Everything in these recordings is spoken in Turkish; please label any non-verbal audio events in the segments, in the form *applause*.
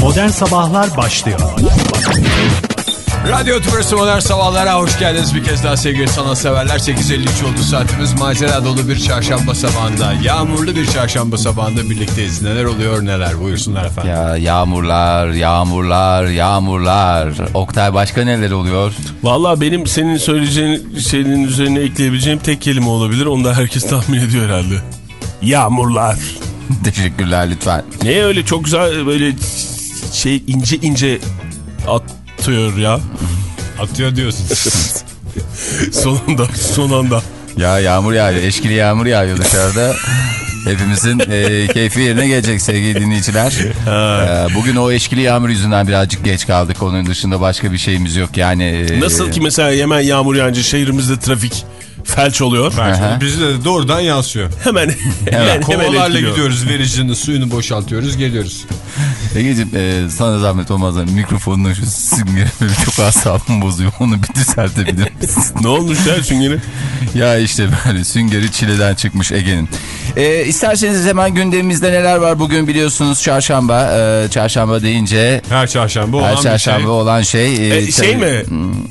Modern Sabahlar başlıyor. Radyo Tümrüsü Modern Sabahlar'a hoş geldiniz bir kez daha sevgili sanatseverler. 8.53 oldu saatimiz macera dolu bir çarşamba sabahında. Yağmurlu bir çarşamba sabahında birlikteyiz. Neler oluyor neler buyursunlar efendim. Ya yağmurlar, yağmurlar, yağmurlar. Oktay başka neler oluyor? Valla benim senin söyleyeceğin şeyin üzerine ekleyebileceğim tek kelime olabilir. Onu da herkes tahmin ediyor herhalde. Yağmurlar. *laughs* Teşekkürler lütfen. Ne öyle çok güzel böyle şey ince ince atıyor ya. Atıyor diyorsun. *laughs* Sonunda son anda. Ya yağmur yağıyor, eşkili yağmur yağıyor dışarıda. Hepimizin e, keyfi yerine gelecek sevgili dinleyiciler. E, bugün o eşkili yağmur yüzünden birazcık geç kaldık. Onun dışında başka bir şeyimiz yok. Yani e, Nasıl ki mesela hemen yağmur yağınca şehrimizde trafik felç oluyor. Bizde de doğrudan yansıyor. Hemen *laughs* hemen, hemen Kovalarla gidiyoruz vericinin suyunu boşaltıyoruz geliyoruz. Egeciğim e, sana zahmet olmaz. Mikrofonun şu süngerimi *laughs* çok asabımı bozuyor. Onu bir düzeltebilir misin? *laughs* Ne olmuş ya süngeri? Ya işte böyle süngeri çileden çıkmış Ege'nin. Ee, isterseniz hemen gündemimizde neler var bugün biliyorsunuz çarşamba. Ee, çarşamba deyince Her çarşamba olan her çarşamba bir şey. olan şey. e, E, şey tabii- mi?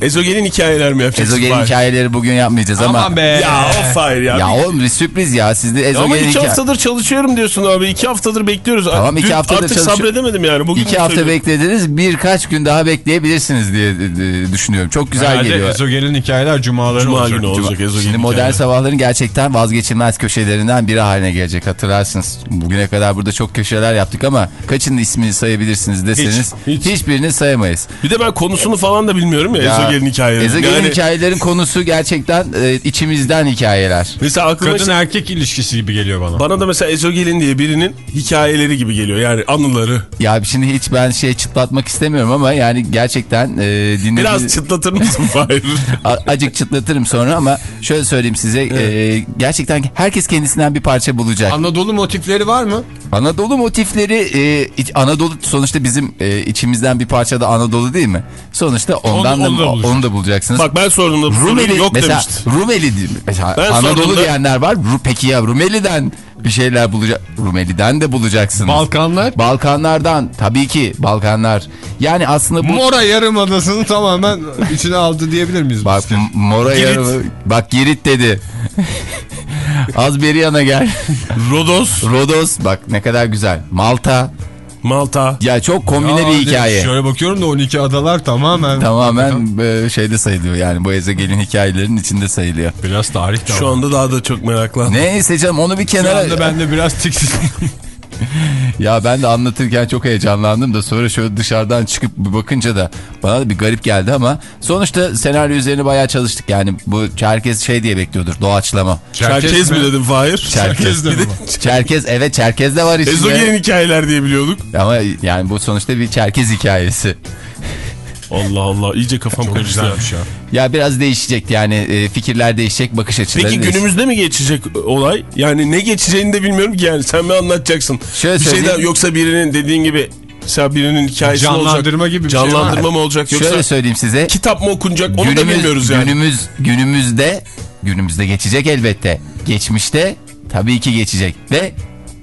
Ezogelin hikayeler mi yapacaksın? Ezogelin hikayeleri bugün yapmayacağız ama. Aman be. Ya of hayır ya. Ya oğlum bir sürpriz ya. Sizde Ama ezogelin iki haftadır çalışıyorum diyorsun abi. İki haftadır bekliyoruz. Tamam, iki Dün haftadır Artık sabredemedim yani. Bugün İki hafta beklediniz birkaç gün daha bekleyebilirsiniz diye düşünüyorum. Çok güzel Herhalde geliyor. Ezogelin hikayeler cumaları Cuma olacak. günü olacak Ezogelin Şimdi modern hikayeler. sabahların gerçekten vazgeçilmez köşelerinden biri haline gelecek hatırlarsınız. Bugüne kadar burada çok köşeler yaptık ama kaçının ismini sayabilirsiniz deseniz Hiç, hiç. hiçbirini sayamayız. Bir de ben konusunu falan da bilmiyorum ya, Ya, Ezogelin hikayeleri. Ezogelin yani, hikayelerin konusu gerçekten e, içimizden hikayeler. Mesela aklıma Kadın işte- erkek ilişkisi gibi geliyor bana. bana da mesela Ezogelin diye birinin hikayeleri gibi geliyor. Yani anıları. Ya şimdi hiç ben şey çıtlatmak istemiyorum ama yani gerçekten e, dinlediğiniz... Biraz çıtlatır mısın *laughs* Fahir? Acık çıtlatırım sonra ama şöyle söyleyeyim size e, gerçekten herkes kendisinden bir parça bulacak. Anadolu motifleri var mı? Anadolu motifleri e, Anadolu sonuçta bizim e, içimizden bir parça da Anadolu değil mi? Sonuçta ondan Onu- onu da da onu da, bulacaksınız. Bak ben sorduğumda Rumeli yok mesela demişti. Rumeli değil mi? Mesela Ben Anadolu sorduğumda- diyenler var. Ru, peki ya Rumeli'den bir şeyler bulacak. Rumeli'den de bulacaksınız. Balkanlar. Balkanlardan tabii ki Balkanlar. Yani aslında bu Mora Yarımadası'nı tamamen içine aldı diyebilir miyiz? Bak Mora yarımı. Bak Girit dedi. Az beri yana gel. Rodos, Rodos bak ne kadar güzel. Malta. Malta. Ya çok kombine Aa, bir hikaye. Şöyle bakıyorum da 12 adalar tamamen. Tamamen e, şeyde sayılıyor yani bu ezegelin hikayelerin içinde sayılıyor. Biraz tarih de Şu var. anda daha da çok meraklandım. Neyse canım onu bir Şu kenara... anda ben de biraz tiksin. *laughs* *laughs* Ya ben de anlatırken çok heyecanlandım da sonra şöyle dışarıdan çıkıp bir bakınca da bana da bir garip geldi ama sonuçta senaryo üzerine bayağı çalıştık. Yani bu Çerkez şey diye bekliyordur doğaçlama. Çerkez mi dedim Fahir? Çerkez. de mi? Çerkez evet Çerkez de var içinde. Ezogelin hikayeler diye biliyorduk. Ama yani bu sonuçta bir Çerkez hikayesi. Allah Allah iyice kafam karıştı. ya. Ya. Ya biraz değişecek yani e, fikirler değişecek, bakış açıları Peki değişecek. günümüzde mi geçecek olay? Yani ne geçeceğini de bilmiyorum ki yani. Sen mi anlatacaksın? Şöyle bir şey söyleyeyim. daha yoksa birinin dediğin gibi mesela birinin hikayesi olacak? Canlandırma gibi bir şey var. Canlandırma mı olacak yoksa Şöyle söyleyeyim size. kitap mı okunacak onu da bilmiyoruz yani. Günümüz, günümüzde, günümüzde geçecek elbette. Geçmişte tabii ki geçecek. Ve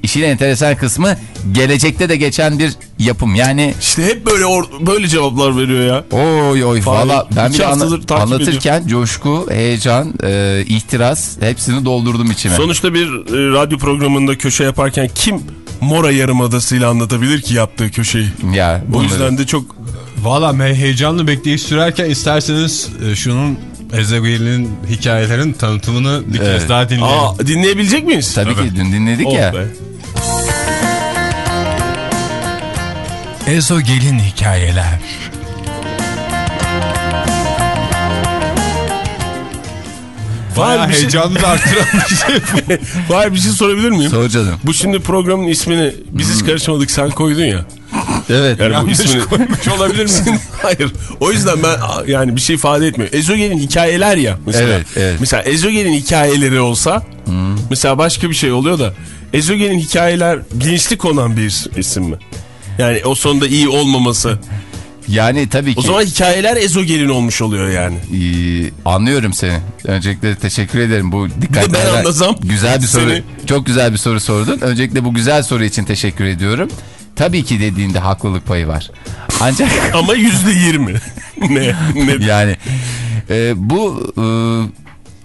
işin enteresan kısmı gelecekte de geçen bir yapım. Yani İşte hep böyle or- böyle cevaplar veriyor ya. oy oy valla ben bir anla- anlatırken coşku, heyecan, e, ihtiras hepsini doldurdum içime. Sonuçta bir e, radyo programında köşe yaparken kim Mora Yarımadası'yla anlatabilir ki yaptığı köşeyi? ya O bunları- yüzden de çok Valla heyecanlı bekleyiş sürerken isterseniz e, şunun Ezogelin hikayelerin tanıtımını bir Evet. kez daha dinleyelim. Aa, dinleyebilecek miyiz? tabii ki dün dinledik Oh ya. be. Ezogelin hikayeler. Bayağı Var bir şey- heyecanı da arttıran bir şey. *laughs* Var bir şey sorabilir miyim? Sor canım. Bu şimdi programın ismini biz Hmm. hiç karışmadık sen koydun ya. Evet. Yani bu Yanlış ismini koymuş olabilir misin? *laughs* Hayır. O yüzden ben yani bir şey ifade etmiyor. Ezogelin hikayeler ya mesela. Evet, evet. Mesela Ezogelin hikayeleri olsa mesela başka bir şey oluyor da Ezogelin hikayeler bilinçli konan bir is- isim mi? Yani o sonunda iyi olmaması. Yani tabii ki. O zaman hikayeler ezogelin olmuş oluyor yani. Ee, anlıyorum seni. Öncelikle teşekkür ederim bu dikkatli. ben anlasam Güzel bir soru. seni. Çok güzel bir soru sordun. Öncelikle bu güzel soru için teşekkür ediyorum. tabii ki dediğinde haklılık payı var. Ancak *laughs* Ama yüzde yirmi. *laughs* ne? ne? yani e, bu e,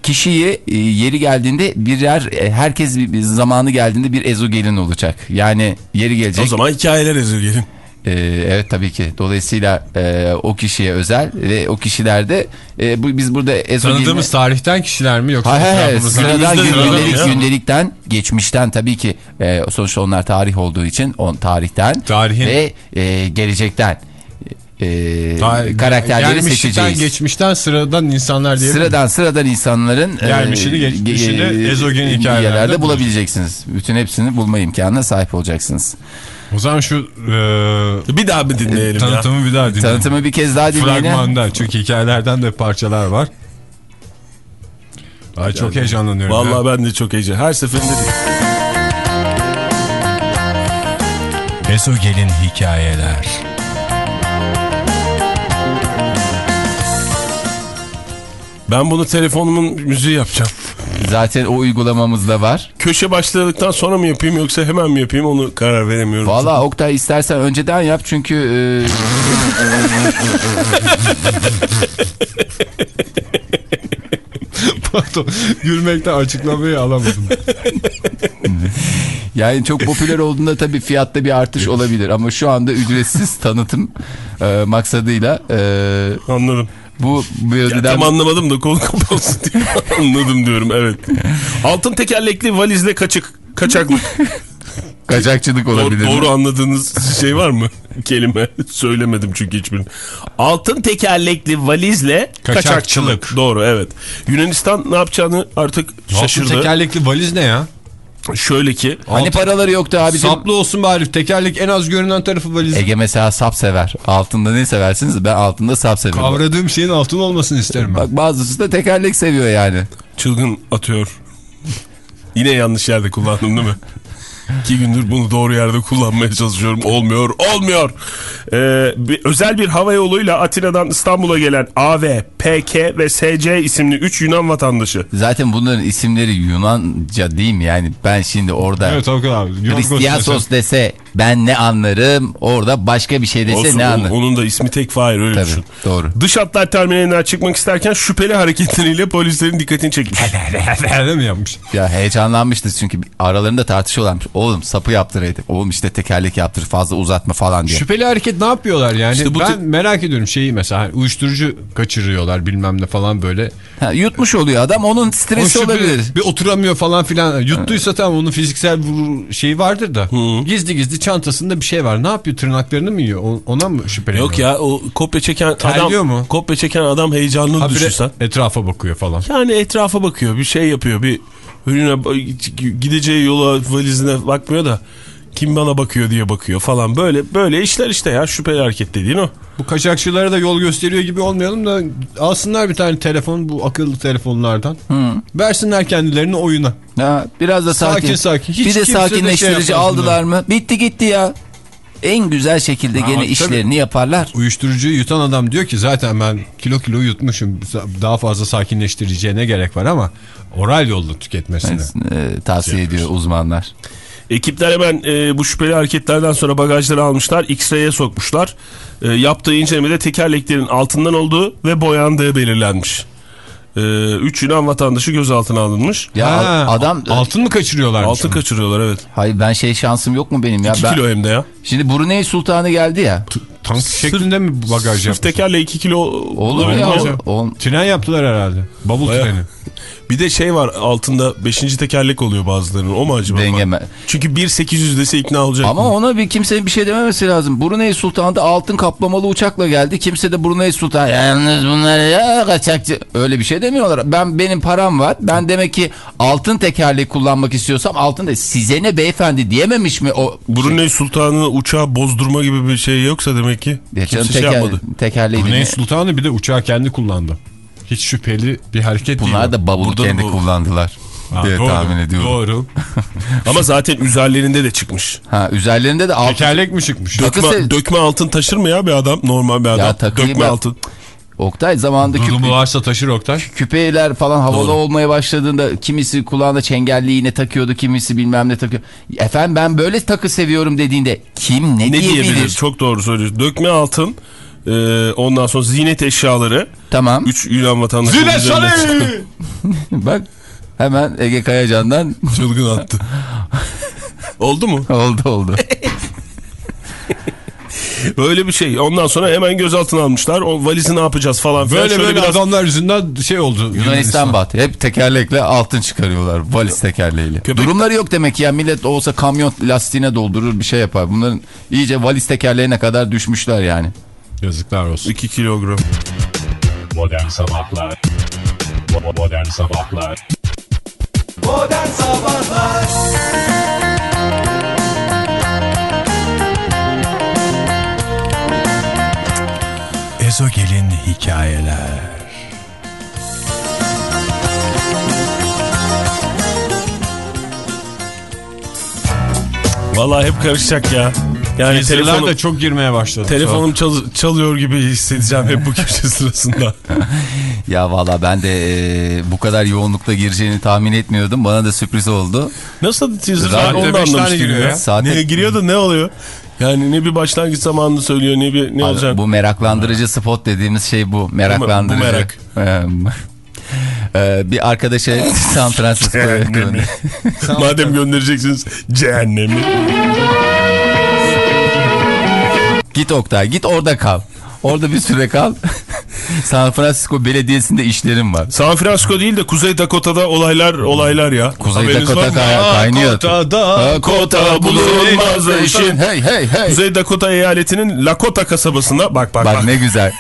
kişiyi e, yeri geldiğinde birer e, herkes zamanı geldiğinde bir ezogelin olacak. Yani yeri gelecek. O zaman hikayeler ezilgelim. E, evet tabii ki. Dolayısıyla e, o kişiye özel ve o kişilerde e, bu, biz burada ezogelin... Tanıdığımız tarihten kişiler mi yoksa Hayır hayır Günümüzde gündelik, ya. gündelikten geçmişten tabii ki e, sonuçta onlar tarih olduğu için on tarihten Tarihin- ve e, gelecekten e, Ta- karakterleri gelmişten, seçeceğiz. geçmişten sıradan insanlar diye Sıradan sıradan insanların e, Gelmişini, geçmişini ge- ezogelin e, hikayelerde yerlerde bulabileceksiniz. Bütün hepsini bulma imkanına sahip olacaksınız. O zaman şu e, Bir daha mı dinleyelim ya? tanıtımı bir daha dinleyelim. Tanıtımı bir kez daha dinleyelim. Fragmandan çünkü hikayelerden de parçalar var. Ay çok heyecanlanıyorum. ya. Vallahi ben de çok heyecan. Her seferinde. Ezogel'in hikayeler. Ben bunu telefonumun müziği yapacağım. Zaten o uygulamamız da var. Köşe başladıktan sonra mı yapayım yoksa hemen mi yapayım onu karar veremiyorum. Valla Oktay istersen önceden yap çünkü e, *laughs* Pardon gülmekten açıklamayı alamadım. *laughs* Yani çok popüler olduğunda tabii fiyatta bir artış olabilir ama şu anda ücretsiz tanıtım e, maksadıyla e, Anladım. Bu bu Ya, tam anlamadım da konu *laughs* kapansın diye anladım diyorum evet. Altın tekerlekli valizle kaçık. Kaçaklık. *laughs* kaçakçılık doğru, olabilir. doğru anladığınız şey var mı? *laughs* Kelime söylemedim çünkü hiçbirini. Altın tekerlekli valizle Kaçakçılık. kaçakçılık. Doğru evet. Yunanistan ne yapacağını artık Şaşırdı. şaşırdı. Tekerlekli valiz ne ya? Şöyle ki Hani paraları yoktu abicim. Saplı olsun bari tekerlek en az görünen tarafı valiz. Ege mesela sap sever. Altında ne seversiniz? Ben altında sap severim. Kavradığım şeyin altın olmasını isterim ben. Bak bazısı da tekerlek seviyor yani. çılgın atıyor. Yine yanlış yerde kullandım değil mi? İki gündür bunu doğru yerde kullanmaya çalışıyorum. Olmuyor, olmuyor. Ee, bir, özel bir hava yoluyla Atina'dan İstanbul'a gelen AV, PK ve SC isimli 3 Yunan vatandaşı. Zaten bunların isimleri Yunanca değil mi? Yani ben şimdi orada Evet abi. Hristiyasos dese ben ne anlarım? Orada başka bir şey dese Olsun, ne anlarım? onun da ismi tek Fahir öyle Tabii düşün. doğru. Dış hatlar terminalinden çıkmak isterken şüpheli hareketleriyle polislerin dikkatini çekmiş. *laughs* Mi yapmış? Ya heyecanlanmıştı çünkü aralarında tartışıyorlarmış. Oğlum sapı yaptıraydı. Oğlum işte tekerlek yaptır fazla uzatma falan diye. Şüpheli hareket ne yapıyorlar yani? İşte bu ben merak ediyorum şeyi mesela hani uyuşturucu kaçırıyorlar bilmem ne falan böyle. Ha, yutmuş oluyor adam onun O stresi şüpheli- olabilir. Bir oturamıyor falan filan. Yuttuysa tamam onun fiziksel şeyi vardır da. Gizli gizli çantasında bir şey var. Ne yapıyor tırnaklarını mı yiyor? O- Ona mı şüpheleniyor? Yok ya o kopya çeken Terliyor adam mu? kopya çeken adam heyecanlı düşünsen. etrafa bakıyor falan. Yani etrafa bakıyor bir şey yapıyor bir önüne gideceği yola valizine bakmıyor da kim bana bakıyor diye bakıyor falan böyle böyle işler işte ya şüpheli hareket dediğin o. Bu kaçakçılara da yol gösteriyor gibi olmayalım da alsınlar bir tane telefon bu akıllı telefonlardan. Versinler kendilerini oyuna. Ha, biraz da sakin. Sakin sakin. Hiç bir de şey sakinleştirici yapmaz aldılar mı? Bitti gitti ya. En güzel şekilde gene tabii. işlerini yaparlar. Uyuşturucuyu yutan adam diyor ki zaten ben kilo kilo yutmuşum. Daha fazla sakinleştiriciye ne gerek var ama oral yolla tüketmesine. Ee, tavsiye ediyor uzmanlar. Ekipler hemen e, bu şüpheli hareketlerden sonra bagajları almışlar X-ray'e sokmuşlar. E, yaptığı incelemede tekerleklerin altından olduğu ve boyandığı belirlenmiş. 3 Yunan vatandaşı gözaltına alınmış. Ya Ha, adam altın mı kaçırıyorlar? Altın kaçırıyorlar evet. hayır ben şey şansım yok mu benim ya? 2 Ben, kilo hem de ya. Şimdi Brunei Sultanı geldi ya. Tank şeklinde mi bagaj Sırf yapmış? tekerle 2 kilo Olur mu ya. Ol- Tren yaptılar herhalde. Bavul Bayağı. treni. *laughs* Bir de şey var altında 5. tekerlek oluyor bazılarının. O mu acaba? Dengeme. Çünkü 1.800 dese ikna olacak. Ama ona bir kimsenin bir şey dememesi lazım. Brunei Sultanı da altın kaplamalı uçakla geldi. Kimse de Brunei Sultanı yalnız bunlar ya kaçakçı. Öyle bir şey demiyorlar. Ben benim param var. Ben demek ki altın tekerleği kullanmak istiyorsam altın da size ne beyefendi diyememiş mi o? Brunei Sultanı uçağı bozdurma gibi bir şey yoksa demek ki Ya canım, kimse şey teker, yapmadı. tekerleği ne? Sultanı bir de uçağı kendi kullandı. Hiç şüpheli bir hareket değil. Bunlar da bavulu kendi bu- kullandılar Ha, diye doğru, tahmin ediyorum. Doğru. *laughs* Ama zaten üzerlerinde de çıkmış. Ha üzerlerinde de altın. Tekerlek mi çıkmış? Takı Dökme, se- dökme altın taşır mı ya bir adam? Normal bir adam. takıyı Dökme ben- altın. Oktay zamanında Durumu küpe, varsa taşır Oktay. küpeler falan havalı Doğru. olmaya başladığında kimisi kulağına çengelli iğne takıyordu kimisi bilmem ne takıyor. Efendim ben böyle takı seviyorum dediğinde kim ne, Ne diyebilir? diyebilir? Çok doğru söylüyorsun. Dökme altın, e, ondan sonra ziynet eşyaları. Tamam 3 Yunan vatandaşı. Zile Salih! *laughs* bak hemen Ege Kayacan'dan *laughs* Çılgın attı. Oldu mu? *laughs* oldu oldu. Öyle bir şey. Ondan sonra hemen gözaltına almışlar. O valizi ne yapacağız falan filan. Böyle Şöyle böyle biraz- adamlar yüzünden şey oldu. Yunanistan battı. Hep tekerlekle altın çıkarıyorlar. Valiz tekerleğiyle. Köpek- Durumları yok demek ki ya. Millet olsa kamyon lastiğine doldurur bir şey yapar. Bunların iyice valiz tekerleğine kadar düşmüşler yani. Yazıklar olsun. 2 kilogram. Modern Sabahlar Bo- Modern Sabahlar Ezogel'in hikayeler Vallahi hep karışacak ya. Yani telefonum, de çok girmeye başladı. telefonum çal- çalıyor gibi hissedeceğim hep bu köşe *laughs* sırasında. Ya valla ben de e, bu kadar yoğunlukta gireceğini tahmin etmiyordum. Bana da sürpriz oldu. Nasıl teaser? Ben onu da anlamış giriyor ya. giriyor da ne oluyor? Yani ne bir başlangıç zamanını söylüyor ne bir ne olacak. Bu meraklandırıcı spot dediğimiz şey bu. Meraklandırıcı. Bu merak. *laughs* Ee, bir arkadaşa San Francisco'ya Cehennemi. Madem göndereceksiniz cehennemi. Git Oktay git orada kal. Orada bir süre kal. *laughs* San Francisco Belediyesi'nde işlerim var. San Francisco değil de Kuzey Dakota'da olaylar olaylar ya. Kuzey Haberiniz Dakota kay- kaynıyor. Dakota, Dakota bulunmaz işin. Hey hey hey. Kuzey Dakota eyaletinin Lakota kasabasında bak bak bak. Bak ne güzel.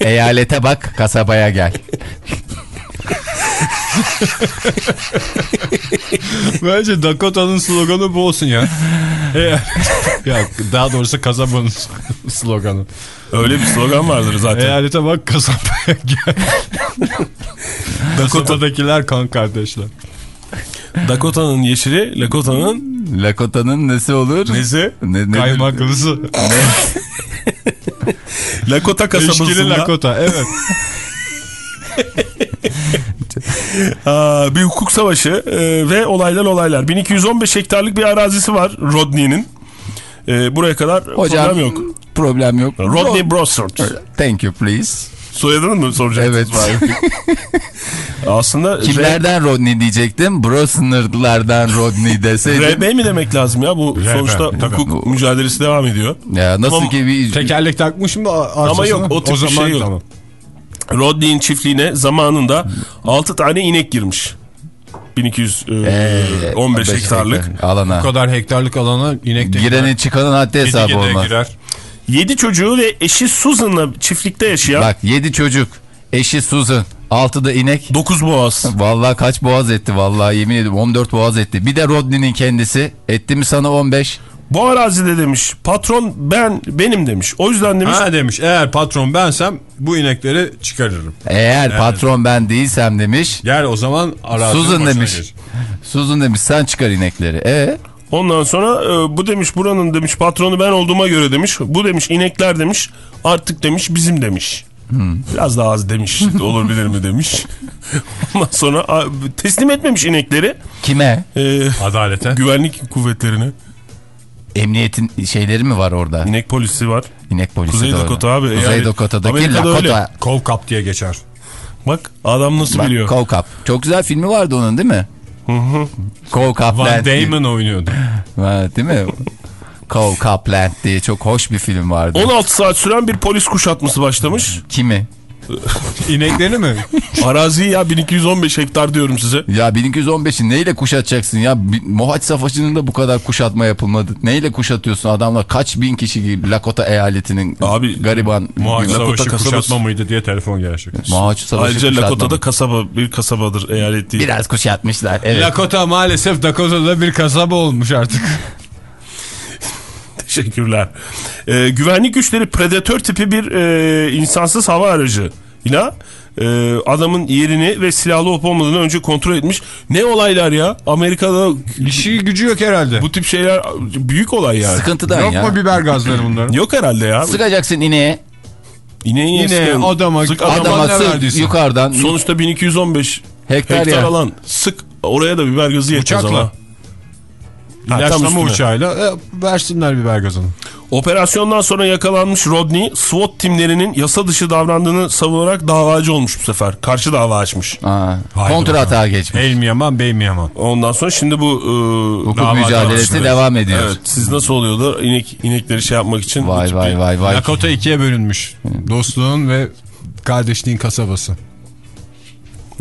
Eyalete bak kasabaya gel. *laughs* Bence Dakota'nın sloganı bu olsun ya. *laughs* ya daha doğrusu kasabanın *laughs* sloganı. Öyle bir slogan vardır zaten. Eyalete bak kasabaya gel. Dakota'dakiler kan kardeşler. Dakota'nın yeşili, Lakota'nın Lakota'nın nesi olur? nesi? Ne, ne, Kaymaklısı. Lakota Eşkili kasabasında Lakota evet. Aa, bir hukuk savaşı e, ve olaylar olaylar. 1215 hektarlık bir arazisi var Rodney'nin. E, buraya kadar Hocam problem yok. Problem yok. Rodney Brossard. Thank you please. Soyadını mı soracaksınız? Evet. *laughs* Aslında Kimlerden Rodney diyecektim? Brosner'lardan Rodney deseydim. RB mi demek lazım ya? Bu sonuçta tabii. hukuk mücadelesi devam ediyor. Ya nasıl Tamam. ki bir Tekerlek takmış mı? Ama yok, o tip bir şey yok. Tamam. Rodney'in çiftliğine zamanında 6 tane inek girmiş. 1215 Ee, hektarlık. alana. Bu kadar hektarlık alana inek de Girenin çıkanın haddi hesabı olmaz. girer. 7 çocuğu ve eşi Susan'la çiftlikte yaşayan Bak 7 çocuk. Eşi Susan. 6 da inek. 9 boğaz. Vallahi kaç boğaz etti vallahi yemin ediyorum 14 boğaz etti. Bir de Rodney'nin kendisi etti mi sana 15? Bu arazide demiş patron ben benim demiş. O yüzden demiş Ha demiş eğer patron bensem bu inekleri çıkarırım. Eğer patron ben değilsem demiş. Gel o zaman Susan başına demiş. geç. Susan demiş sen çıkar inekleri. E ondan sonra e, bu demiş buranın demiş patronu ben olduğuma göre demiş. Bu demiş inekler demiş artık demiş bizim demiş. Biraz daha az demiş *laughs* olur bilir mi demiş. Ondan sonra teslim etmemiş inekleri kime? e, Adalete. güvenlik kuvvetlerine. Emniyetin şeyleri mi var orada? İnek polisi var. İnek polisi Kuzey doğru. Dakota abi. Kuzey Yani Dakota'daki Amerika'da öyle. Lakota. Kol kap diye geçer. Bak adam nasıl Bak, biliyor. Cup. Çok güzel filmi vardı onun değil mi? Cole Cup Van Land diye. Damon oynuyordu. *laughs* Değil mi? Cole Copland diye çok hoş bir film vardı. 16 saat süren bir polis kuşatması başlamış. Kimi? *laughs* İnekleri mi? *laughs* Arazi ya 1215 hektar diyorum size. Ya 1215'i neyle kuşatacaksın ya? Mohaç Savaşı'nın da bu kadar kuşatma yapılmadı. Neyle kuşatıyorsun adamlar? Kaç bin kişi Lakota eyaletinin Abi, gariban. Muhaç Lakota Savaşı kasabası. kuşatma mıydı diye telefon gelecek. Mohaç Savaşı Ayrıca. Lakota'da kasaba bir kasabadır eyalet değil. Biraz kuşatmışlar. Evet. Lakota maalesef Dakota'da bir kasaba olmuş artık. *laughs* Teşekkürler. Ee, güvenlik güçleri predatör tipi bir e, insansız hava aracı ile e, adamın yerini ve silahlı olup olmadığını önce kontrol etmiş. Ne olaylar ya? Amerika'da İşi gücü yok herhalde. bu tip şeyler büyük olay yani. Sıkıntıdan yok ya. mu biber gazları bunların? Yok herhalde ya. Sıkacaksın ineğe. İneğin Yine yesken- adama- sık adama- Adama verdiyse. yukarıdan Sonuçta 1215 Hektar hektar, ya. alan. Sık oraya da biber gazı yetmez Uçakla. İlaçlama uçağıyla e, versinler biber gazını. Operasyondan sonra yakalanmış Rodney, SWAT timlerinin yasa dışı davrandığını savunarak davacı olmuş bu sefer. Karşı dava açmış. Kontra atağa geçmiş. El mi yaman bey mi yaman? Ondan sonra şimdi bu e, Hukuk mücadelesi devam ediyor. Evet, siz nasıl oluyordu? İnek, inekleri şey yapmak için. Vay vay vay vay. Lakota ikiye bölünmüş. Dostluğun ve kardeşliğin kasabası.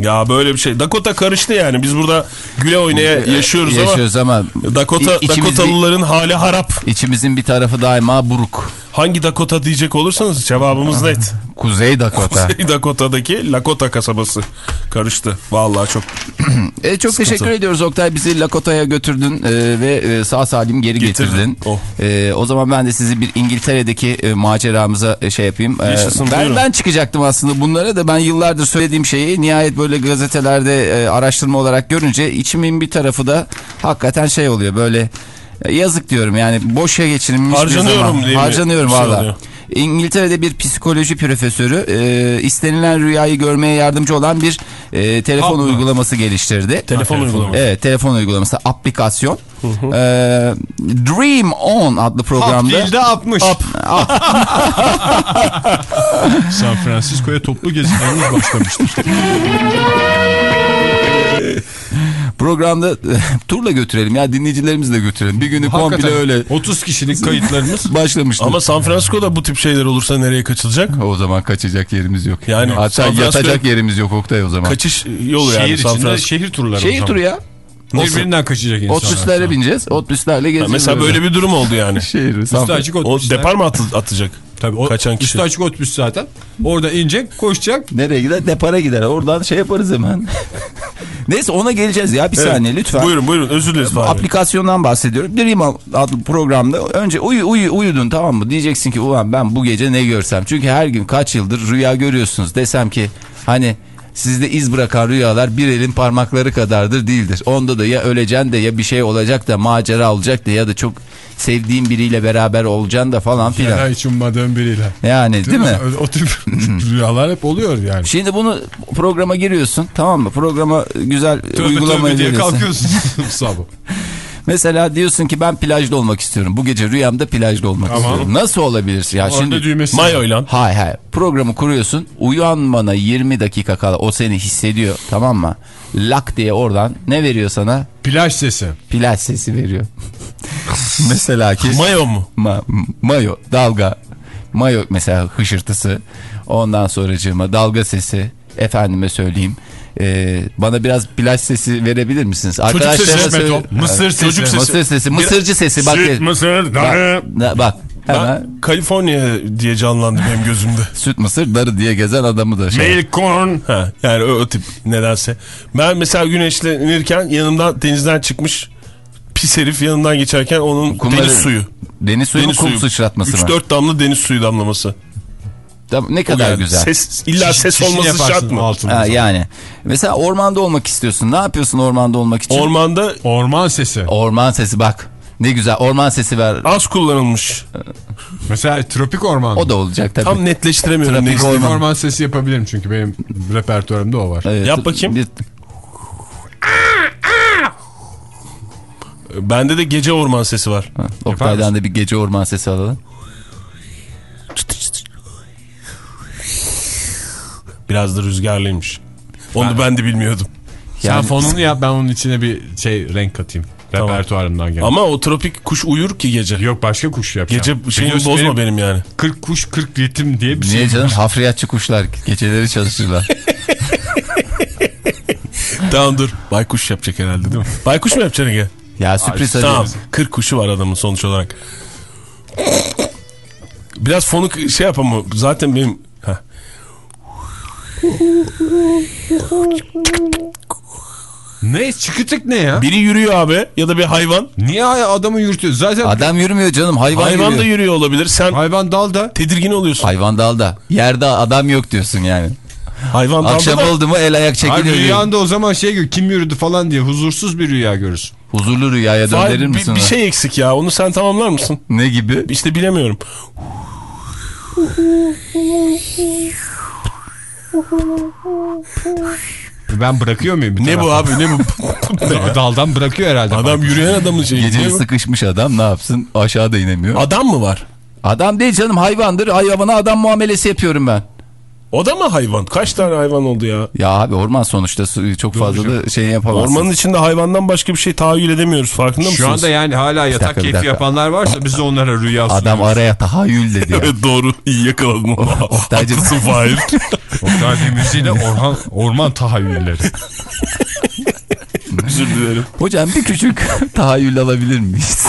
Ya böyle bir şey. Dakota karıştı yani. Biz burada güle oynaya yaşıyoruz, Yaşıyoruz ama ama Dakota, Dakotalıların hali harap. içimizin bir tarafı daima buruk. Hangi Dakota diyecek olursanız cevabımız net. Kuzey Dakota. *laughs* Kuzey Dakota'daki Lakota kasabası karıştı. Vallahi çok *clears throat* E, çok teşekkür ediyoruz Oktay. Bizi Lakota'ya götürdün e, ve e, sağ salim geri Getirdin. getirdin. Oh. E, o zaman ben de sizi bir İngiltere'deki e, maceramıza e, şey yapayım. E, Yaşasın, ben, buyurun. ben çıkacaktım aslında bunlara da ben yıllardır söylediğim şeyi nihayet böyle gazetelerde e, araştırma olarak görünce içimin bir tarafı da hakikaten şey oluyor böyle yazık diyorum yani boşa geçirilmiş bir Harcanıyorum zaman. diye mi Harcanıyorum bir şey valla. İngiltere'de bir psikoloji profesörü e, istenilen rüyayı görmeye yardımcı olan bir e, telefon App uygulaması geliştirdi. telefon uygulaması. Evet telefon uygulaması aplikasyon. Ee, Dream On adlı programda değil de apmış. San Francisco'ya toplu gezilerimiz başlamıştır. *laughs* programda *laughs* turla götürelim ya dinleyicilerimizi de götürelim. Bir günü komple Hakikaten öyle 30 kişilik *laughs* kayıtlarımız. başlamıştır. Ama San Francisco'da bu tip şeyler olursa nereye kaçılacak? o zaman kaçacak yerimiz yok. Yani Hatta San yatacak yerimiz yok Oktay o zaman. Kaçış yolu yani şehir San içinde Francisco. şehir turları. Şehir turu ya. Birbirinden kaçacak insanlar. Otobüslere bineceğiz. Otobüslerle gezeceğiz. Mesela böyle bir durum oldu yani. *laughs* şehir. Üstü açık O depar mı atacak? Tabii o, Kaçan kişi. Üstü açık otobüs zaten. Orada inecek, koşacak. Nereye gider? Depara gider. Oradan şey yaparız hemen. *laughs* Neyse ona geleceğiz ya bir Evet. saniye lütfen. Buyurun buyurun özür dileriz Fahri. Aplikasyondan bahsediyorum. Dream adlı programda önce uyu, uyu, uyudun tamam mı? Diyeceksin ki ulan ben bu gece ne görsem. Çünkü her gün kaç yıldır rüya görüyorsunuz. Desem ki hani sizde iz bırakan rüyalar bir elin parmakları kadardır değildir. Onda da ya öleceksin de ya bir şey olacak da macera olacak da ya da çok sevdiğin biriyle beraber olacaksın da falan filan. Ya hiç ummadığın biriyle. Yani değil, mi? O tür *laughs* *laughs* rüyalar hep oluyor yani. Şimdi bunu programa giriyorsun tamam mı? Programa güzel Tövbe uygulamayı tövbe diye kalkıyorsun *laughs* sabah. Mesela diyorsun ki ben plajda olmak istiyorum. Bu gece rüyamda plajda olmak Tamam. istiyorum. Nasıl olabilir? Ya Orada şimdi düğmesi. Mayoyla. Hay hay. Programı kuruyorsun. Uyanmana 20 dakika kala o seni hissediyor. Tamam mı? Lak diye oradan ne veriyor sana? Plaj sesi. Plaj sesi veriyor. *laughs* mesela ki Mayo mu? ma mayo, dalga. Mayo mesela hışırtısı. Ondan sonracığıma dalga sesi. Efendime söyleyeyim. Ee, bana biraz plaj sesi verebilir misiniz? Arkadaşlarıma sesi, Meto, Mısır sesi. Çocuk sesi. Mısır sesi, mısırcı sesi. Bak, Süt, mısır, darı. bak, bak hemen Ben Kaliforniya diye canlandı benim gözümde. *laughs* süt mısır darı diye gezen adamı da şey. Milk corn. Ha, yani o, o tip nedense. Ben mesela güneşlenirken yanımdan denizden çıkmış pis herif yanından geçerken onun Kumları- deniz suyu. Deniz suyu Deniz kum suyu. sıçratması mı? 3-4 damla deniz suyu damlaması. Ne kadar yani güzel. Ses, illa Şiş- ses olması şart mı? Ha, yani mesela ormanda olmak istiyorsun. Ne yapıyorsun ormanda olmak için? Ormanda Orman sesi. Orman sesi bak. Ne güzel orman sesi ver. az kullanılmış. Mesela tropik orman. O da olacak tabii. Tam netleştiremiyorum. Tropik orman sesi yapabilirim çünkü benim repertuarımda o var. Evet, Yap bakayım. bir- Bende de gece orman sesi var. Oktay'dan da bir gece orman sesi alalım. Biraz da rüzgarlıymış. Onu ben de bilmiyordum. Sen Yani- fonunu yap ben onun içine bir şey renk katayım. Tamam. Repertuarımdan gelen. Ama o tropik kuş uyur ki gece. Yok başka kuş yapacağım. Gece şeyimi Biliyorsun bozma benim benim yani. 40 kuş 40 ritim diye bir şey Niye var. canım? Hafriyatçı kuşlar geceleri çalışırlar. *laughs* tamam dur. Baykuş yapacak herhalde değil mi? Baykuş mu yapacaksın Ege? ya sürpriz hadi. Tamam. 40 kuşu var adamın sonuç olarak. Biraz fonu şey yap ama zaten benim... Ne çıkıtık ne ya? Biri yürüyor abi ya da bir hayvan. Niye adamı yürütüyor? Zaten Adam yürümüyor canım hayvan, Hayvan da yürüyor. yürüyor olabilir. Sen hayvan dalda. tedirgin oluyorsun. Hayvan dalda. Yerde adam yok diyorsun yani. Hayvan dalda Akşam da oldu mu el ayak Abi çekiliyor. rüyanda o zaman şey gör kim yürüdü falan diye huzursuz bir rüya görürsün. Huzurlu rüyaya döndürür bir, müsün? bir onu? şey eksik ya. Onu sen tamamlar mısın? Ne gibi? İşte bilemiyorum. *laughs* Ben bırakıyor muyum? bir Ne bu abi ne bu? *laughs* Daldan bırakıyor herhalde. Adam yürüyen adamın şeyi. Gece sıkışmış adam ne yapsın aşağıda inemiyor. Adam mı var? Adam değil canım hayvandır. Hayvana adam muamelesi yapıyorum ben. O da mı hayvan? Kaç tane hayvan oldu ya? Ya abi orman sonuçta su- çok fazla da şey yapamazsın. Ormanın içinde hayvandan başka bir şey tahayyül edemiyoruz. Farkında mısınız? Şu anda yani hala yatak dakika, keyfi dakika. yapanlar varsa biz de onlara rüya Adam sunuyoruz. araya tahayyül dedi ya. *laughs* Evet doğru. İyi yakaladın onu. *laughs* Oktaycığım. Haklısın Fahir. *laughs* Oktay Demirci'yle Orhan, orman tahayyülleri. Özür dilerim. Hocam bir küçük tahayyül alabilir miyiz?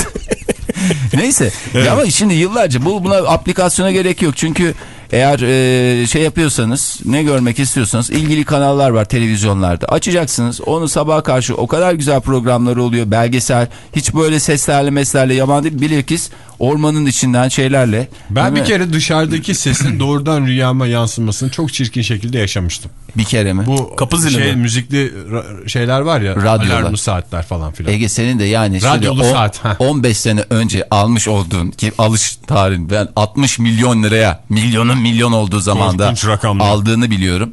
Neyse. Ya ama şimdi yıllarca bu buna aplikasyona gerek yok. Çünkü eğer e, şey yapıyorsanız ne görmek istiyorsanız ilgili kanallar var televizyonlarda. Açacaksınız. Onu sabaha karşı o kadar güzel programları oluyor. Belgesel. Hiç böyle seslerle meslerle yaman değil. Bilakis ormanın içinden şeylerle. Ben Değil bir kere dışarıdaki sesin doğrudan rüyama yansımasını çok çirkin şekilde yaşamıştım. Bir kere mi? Bu Kapı zili şey, mi? müzikli şeyler var ya. Radyolar. Alarmlı saatler falan filan. Ege senin de yani şöyle Radyolu on- saat, heh. 15 sene önce almış olduğun ki alış tarihin ben 60 milyon liraya milyonun milyon olduğu zamanda aldığını biliyorum.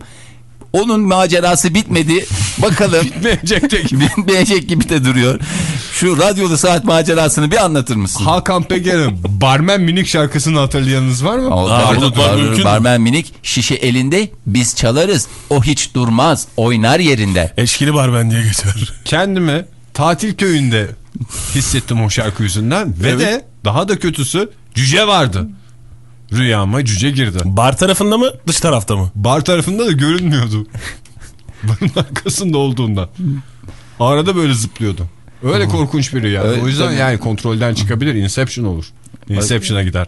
Onun macerası bitmedi. Bakalım Bitmeyecek de *laughs* gibi. bitmeyecek gibi de duruyor. Şu radyolu saat macerasını bir anlatır mısın? Hakan Peker'in Barmen Minik şarkısını hatırlayanınız var mı? O, Aa, bar- mümkün mü? barmen minik şişe elinde biz çalarız. O hiç durmaz oynar yerinde. Eşkili barben diye geçer. Kendimi tatil köyünde hissettim o şarkı yüzünden. Ve Evet. de daha da kötüsü cüce vardı. Rüyama cüce girdi. Bar tarafında mı dış tarafta mı? Bar tarafında da görünmüyordu. *laughs* Barın arkasında olduğundan. Arada böyle zıplıyordu. Öyle korkunç bir rüya. Evet, o yüzden tabii. yani kontrolden çıkabilir. Inception olur. Inception'a gider.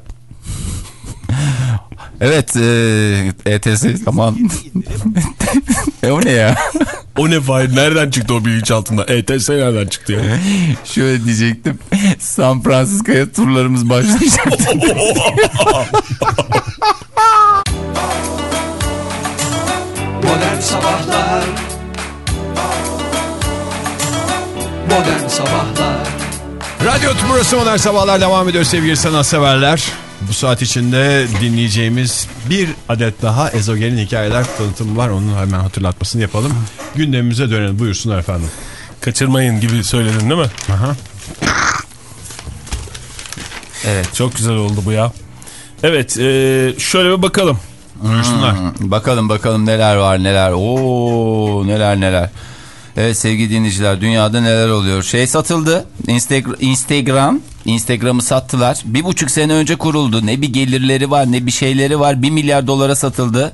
Evet e, ETS tamam. *laughs* e o ne ya? O ne Fahir? Nereden çıktı o bilinç altında? ETS nereden çıktı ya? *laughs* Şöyle diyecektim. San Francisco'ya turlarımız başlayacak. *laughs* Modern Sabahlar Modern Sabahlar Radyo Tümrüsü Modern Sabahlar devam ediyor sevgili sanatseverler. Bu saat içinde dinleyeceğimiz bir adet daha ezogelin hikayeler tanıtımı var. Onun hemen hatırlatmasını yapalım. Gündemimize dönelim. Buyursunlar efendim. Kaçırmayın gibi söyledin değil mi? Aha. evet. Çok güzel oldu bu ya. Evet e, şöyle bir bakalım. Buyursunlar. Bakalım bakalım neler var neler. Oo neler neler. Evet sevgili dinleyiciler dünyada neler oluyor? Şey satıldı. Instagram, Instagram Instagram'ı sattılar. Bir buçuk sene önce kuruldu. Ne bir gelirleri var ne bir şeyleri var. Bir milyar dolara satıldı.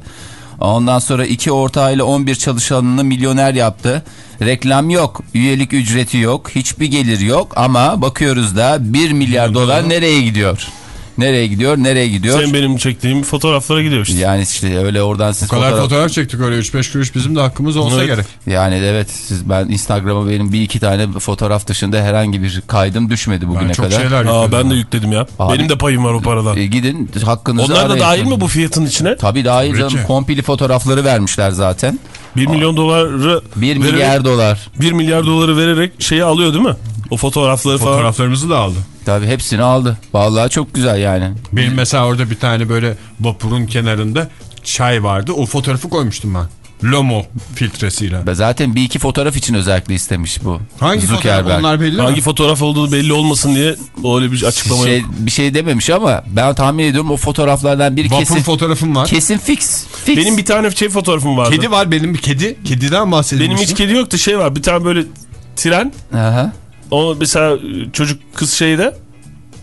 Ondan sonra iki ortağıyla 11 çalışanını milyoner yaptı. Reklam yok, üyelik ücreti yok, hiçbir gelir yok ama bakıyoruz da 1 milyar dolar nereye gidiyor? Nereye gidiyor, nereye gidiyor? Senin benim çektiğim fotoğraflara gidiyor işte. Yani işte öyle oradan siz Bu kadar fotoğraf- fotoğraf çektik öyle 3-5 kuruş bizim de hakkımız olsa Evet. gerek. Yani evet siz ben Instagram'a benim bir iki tane fotoğraf dışında herhangi bir kaydım düşmedi bugüne Ben çok kadar. şeyler Aa, ben de yükledim ya. Abi- Benim de payım var o paradan. E, gidin hakkınızı Onlar da dahil mi bu fiyatın içine? Tabii dahil canım. Tabii ki. Kompili fotoğrafları vermişler zaten. 1 milyon doları 1 vererek, milyar dolar. 1 milyar doları vererek şeyi alıyor değil mi? O fotoğrafları falan. Fotoğraflarımızı da aldı. Tabii hepsini aldı. Vallahi çok güzel yani. Benim mesela orada bir tane böyle vapurun kenarında çay vardı. O fotoğrafı koymuştum ben. Lomo filtresiyle. Ve Zaten bir iki fotoğraf için özellikle istemiş bu. Hangi fotoğraf Zuckerberg. onlar belli Hangi mi? fotoğraf olduğu belli olmasın diye öyle bir açıklama şey, yok. bir şey dememiş ama ben tahmin ediyorum o fotoğraflardan biri Vapur kesin fotoğrafım var. kesin fix. fix. Benim bir tane şey fotoğrafım vardı. Kedi var benim bir kedi. Kediden bahsedilmiştim. Benim hiç kedi yoktu şey var bir tane böyle tren. Aha. O mesela çocuk kız şeyde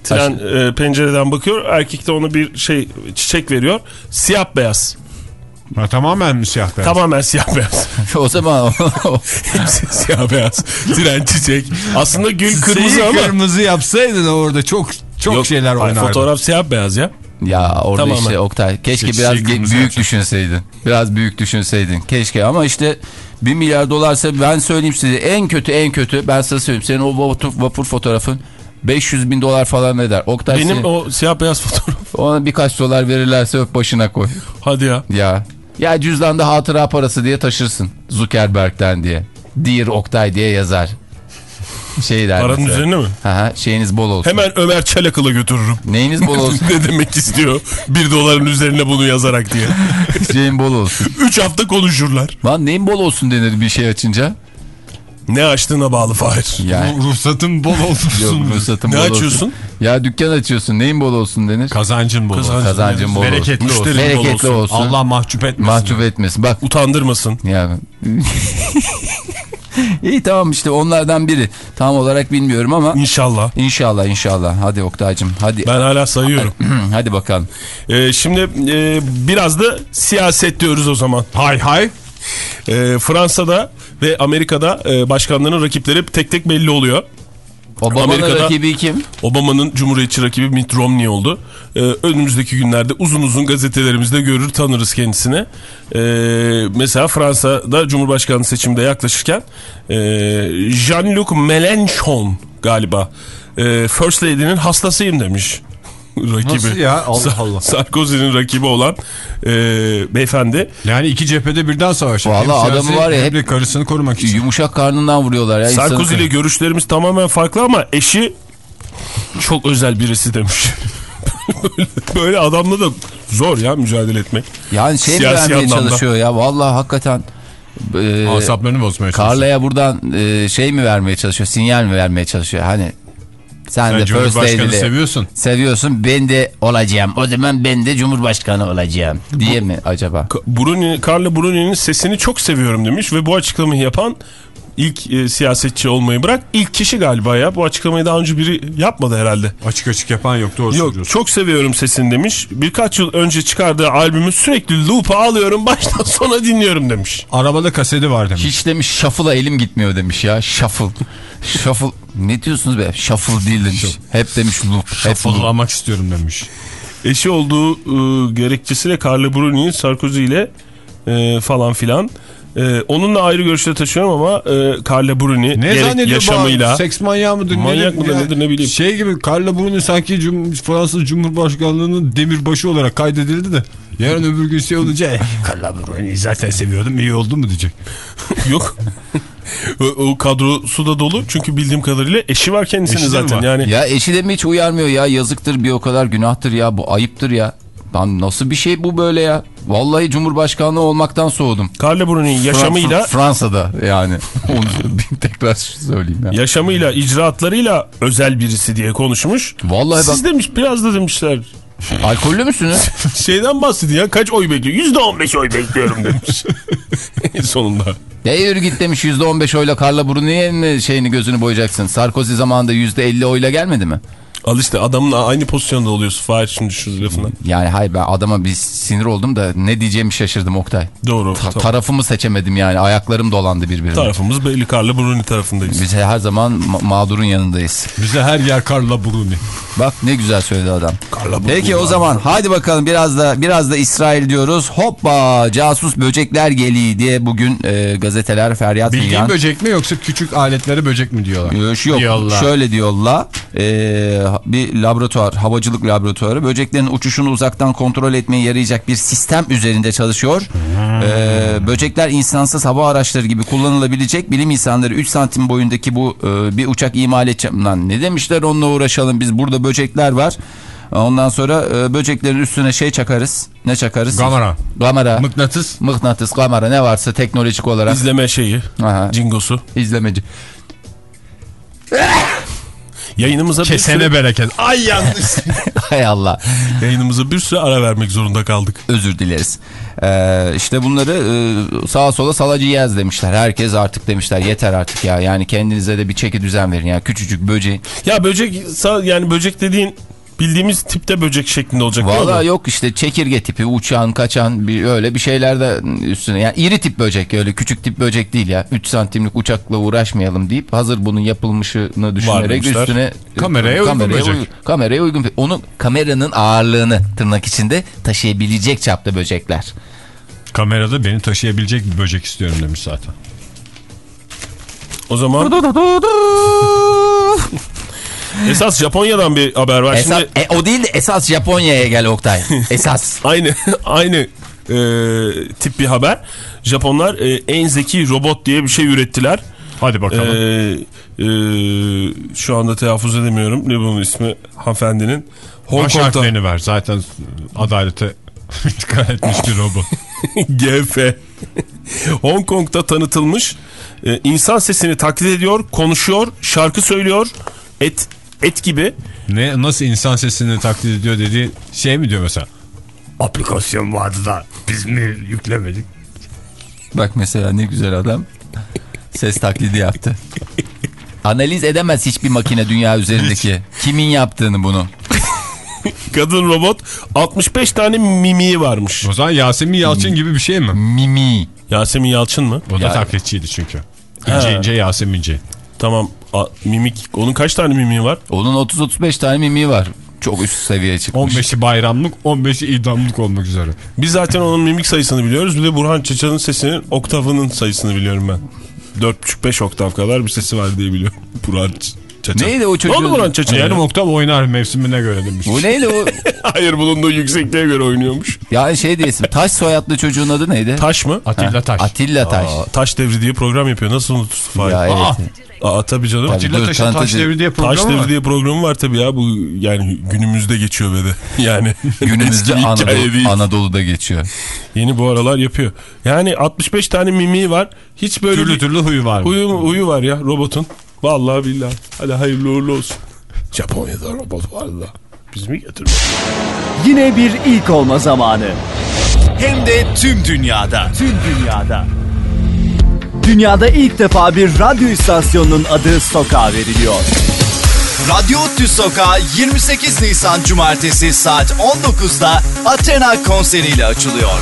tren e, pencereden bakıyor. Erkek de ona bir şey çiçek veriyor. Siyah beyaz. Ha, tamamen mi siyah beyaz? Tamamen siyah beyaz. *laughs* o zaman Hepsi siyah beyaz. Tren çiçek. Aslında gül kırmızı Çiçeği ama. kırmızı yapsaydın orada çok çok Yok, şeyler oynardı. Fotoğraf siyah beyaz ya. Ya orada Tamamen. işte Oktay keşke Çiçeği biraz ge- kırmızı büyük yapacak. düşünseydin. Biraz büyük düşünseydin. Keşke ama işte 1 milyar dolarsa ben söyleyeyim size en kötü en kötü ben size söyleyeyim. Senin o vapur, vapur fotoğrafın 500 bin dolar falan eder. Oktay Benim senin- o siyah beyaz fotoğraf. *laughs* ona birkaç dolar verirlerse öp başına koy. Hadi ya. Ya. Ya cüzdanda hatıra parası diye taşırsın Zuckerberg'den diye. Dear Oktay diye yazar. Şey der Paranın mesela. üzerine mi? Aha, şeyiniz bol olsun. Hemen Ömer Çelakıl'a götürürüm. Neyiniz bol *laughs* olsun? ne demek istiyor? Bir doların üzerine bunu yazarak diye. *laughs* Şeyin bol olsun. Üç hafta konuşurlar. Lan neyin bol olsun denir bir şey açınca? Ne açtığına bağlı Fahir. Yani Ruhsatın bol yok olsun. ruhsatın Ne bol açıyorsun? olsun. Ya dükkan açıyorsun neyin bol olsun denir? Kazancın bol olsun. Kazancın- bol olsun. Bereketli olsun. Bereketli olsun. olsun. Allah mahcup etmesin. Mahcup etmesin. Bak Utandırmasın. yani. *laughs* *laughs* İyi tamam işte onlardan biri. Tam olarak bilmiyorum ama İnşallah. inşallah inşallah. Hadi Oktay'cım hadi. Ben hala sayıyorum. *clears throat* hadi bakalım. Ee, şimdi e, biraz da siyaset diyoruz o zaman. Hay hay. Ee, Fransa'da ve Amerika'da e, başkanların rakipleri tek tek belli oluyor. Obama'nın Amerika'da- rakibi kim? Obama'nın Cumhuriyetçi rakibi Mitt Romney oldu. Ee, önümüzdeki günlerde uzun uzun gazetelerimizde görür tanırız kendisine. Ee, mesela Fransa'da Cumhurbaşkanlığı seçiminde yaklaşırken e, Jean-Luc Mélenchon galiba e, First Lady'nin hastasıyım demiş. *laughs* rakibi. Nasıl ya? *laughs* Allah Allah. Sarkozy'nin rakibi olan e, beyefendi. Yani iki cephede birden savaşıyor. Vallahi Hem adamı var ya hem hep- de karısını korumak için. Yumuşak karnından vuruyorlar ya. Sarkozy ile görüşlerimiz tamamen farklı ama eşi çok özel birisi demiş. *laughs* böyle, adamla da zor ya mücadele etmek. Yani şey vermeye çalışıyor ya? Vallahi hakikaten. E, Asaplarını bozmaya çalışıyor. Carla'ya buradan e, şey mi vermeye çalışıyor? Sinyal mi vermeye çalışıyor? Hani sen, Sen de Cumhurbaşkanı seviyorsun. seviyorsun. Ben de olacağım. O zaman ben de Cumhurbaşkanı olacağım. Diye mi acaba? Bruni, Carla Bruni'nin sesini çok seviyorum demiş ve bu açıklamayı yapan ilk e, siyasetçi olmayı bırak ilk kişi galiba ya. Bu açıklamayı daha önce biri yapmadı herhalde. Açık açık yapan yok doğru Yok söylüyorsun. çok seviyorum sesini demiş. Birkaç yıl önce çıkardığı albümü sürekli loop'a alıyorum *laughs* baştan sona dinliyorum demiş. Arabada kaseti var demiş. Hiç demiş shuffle'a elim gitmiyor demiş ya. Shuffle. Shuffle. Ne diyorsunuz be? Shuffle değil demiş. Hep demiş loop. Fırlamak istiyorum demiş. Eşi olduğu e, gerekçesiyle Carla Bruni Sarkozy ile e, falan filan. E, onunla ayrı görüşler taşıyorum ama e, Carla Bruni Ne gerek yaşamıyla bu? Seks manyağı mıdır? Manyak mıdır, nedir, ne bileyim. Şey gibi Carla Bruni sanki Cum Fransız Cumhurbaşkanlığı'nın demirbaşı olarak kaydedildi de. Yarın öbür gün şey olunca "Eh, Carla Bruni'yi zaten seviyordum iyi oldu mu diyecek. *laughs* yok. o, o kadrosu da dolu çünkü bildiğim kadarıyla eşi var kendisinin Eşi zaten. var? Yani Ya eşi de mi hiç uyarmıyor ya? Yazıktır bir o kadar günahtır ya. Bu ayıptır ya. Lan nasıl bir şey bu böyle ya? Vallahi Cumhurbaşkanlığı olmaktan soğudum. Carla Bruni'nin yaşamıyla Fra- Fransa'da yani. *laughs* Onu bir tekrar söyleyeyim ya. yaşamıyla icraatlarıyla özel birisi diye konuşmuş. Vallahi Siz bak demiş biraz da demişler alkollü müsünüz? *laughs* şeyden bahsediyor ya kaç oy bekliyor? Yüzde on beş oy bekliyorum demiş. *laughs* en sonunda. Yürü git demiş %15 oyla Carla Bruni'ye mi şeyini gözünü boyayacaksın? Sarkozy zamanında %50 oyla gelmedi mi? Al işte adamla aynı pozisyonda oluyorsun. Fahir şimdi şu lafına. Yani hayır ben adama bir sinir oldum da ne diyeceğimi şaşırdım Oktay. Doğru. Ta- tamam. Tarafımı seçemedim yani ayaklarım dolandı birbirine. Tarafımız belli Carla Bruni tarafındayız. Biz her zaman ma- mağdurun yanındayız. Bize her yer Carla Bruni. Bak ne güzel söyledi adam. Carla Bruni Peki o zaman hadi bakalım biraz da biraz da İsrail diyoruz. Hoppa casus böcekler geliyor diye bugün e, gazeteler feryat Bildiğin figan. böcek mi yoksa küçük aletlere böcek mi diyorlar? Yok, Yok şöyle diyorlar Ee, bir laboratuvar havacılık laboratuvarı böceklerin uçuşunu uzaktan kontrol etmeye yarayacak bir sistem üzerinde çalışıyor. Ee, böcekler insansız hava araçları gibi kullanılabilecek bilim insanları 3 santim boyundaki bu e, bir uçak imal edeceğim. Lan ne demişler onunla uğraşalım biz burada böcekler var. Ondan sonra e, böceklerin üstüne şey çakarız. Ne çakarız? Kamera. Kamera. Mıknatıs. Mıknatıs, kamera ne varsa teknolojik olarak. İzleme şeyi. Aha, Cingosu. izlemeci. Yayınımıza bir, Kesene süre, bereket. Ay yanlış. *laughs* Hay Allah. yayınımıza bir süre ara vermek zorunda kaldık. özür dileriz. Ee, işte bunları e, sağa sola salacağız demişler. Herkes artık demişler yeter artık ya. Yani kendinize de bir çeki düzen verin ya. Küçücük böceği. Ya böcek yani böcek dediğin bildiğimiz tipte böcek şeklinde olacak. Valla yok işte çekirge tipi uçan kaçan bir öyle bir şeyler de üstüne. Yani iri tip böcek öyle küçük tip böcek değil ya. 3 santimlik uçakla uğraşmayalım deyip hazır bunun yapılmışını düşünerek demişler. üstüne Kameraya uygun böcek. kameraya uygun. Onu kameranın ağırlığını tırnak içinde taşıyabilecek çapta böcekler. Kamerada beni taşıyabilecek bir böcek istiyorum demiş zaten. O zaman esas Japonya'dan bir haber var. Esas, Şimdi e, o değil de esas Japonya'ya gel Oktay. *laughs* Esas. aynı aynı e, tip bir haber. Japonlar e, en zeki robot diye bir şey ürettiler. Hadi bakalım. Ee, e, şu anda telaffuz edemiyorum. Ne bunun ismi hanımefendinin. Hong Baş Kong'da harflerini ver. Zaten adalete *laughs* dikkat etmiş bir robot. *laughs* GF. Hong Kong'da tanıtılmış. Ee, insan sesini taklit ediyor, konuşuyor, şarkı söylüyor. Et et gibi. Ne nasıl insan sesini taklit ediyor dediği şey mi diyor mesela? Aplikasyon vardı da biz mi yüklemedik? Bak mesela ne güzel adam. Ses taklidi yaptı. *laughs* Analiz edemez hiçbir makine dünya üzerindeki. Kimin yaptığını bunu. *laughs* Kadın robot 65 tane mimiği varmış. O zaman Yasemin Yalçın gibi bir şey mi? Mimi. Yasemin Yalçın mı? O da Yani. taklitçiydi çünkü. İnce Ha. ince Yaseminci. Tamam. A- mimik. Onun kaç tane mimiği var? Onun 30-35 tane mimi var. Çok üst seviyeye çıkmış. 15'i bayramlık 15'i idamlık olmak üzere. Biz zaten onun mimik sayısını biliyoruz. Bir de Burhan Çeçen'in sesinin oktavının sayısını biliyorum ben. 4,5-5 oktav kadar bir sesi var diye biliyorum. *laughs* Burhan Çeçen. Neydi o Ne çocuğun? oldu Burhan Çeçen? Yarım ya? oktav oynar mevsimine göre demiş. Bu neydi o? *laughs* Hayır bulunduğu yüksekliğe göre oynuyormuş. Ya şey diye isim. Taş soyadlı çocuğun adı neydi? Taş mı? Atilla Taş. Atilla Taş. Aa, taş devri diye program yapıyor. Nasıl unutursun? Ya evet. Aa, tabii canım. Atilla Taş'ın Taş Devri diye programı Taş var. devri diye programı var tabii ya. Bu yani günümüzde geçiyor ve de. *laughs* Yani Günümüzde Anadolu. Anadolu'da geçiyor. Yeni bu aralar yapıyor. Yani 65 tane mimiği var. Hiç böyle Türlü bir türlü huyu var. huyu, huyu var ya robotun. Vallahi billahi. Hadi hayırlı uğurlu olsun. Japonya'da robot vardı da. Biz mi getirdik? Yine bir ilk olma zamanı. Hem de tüm dünyada. Tüm dünyada. Dünyada ilk defa bir radyo istasyonunun adı Sokağa veriliyor. Radyo Tü Sokağı 28 Nisan Cumartesi saat 19'da Athena konseriyle açılıyor.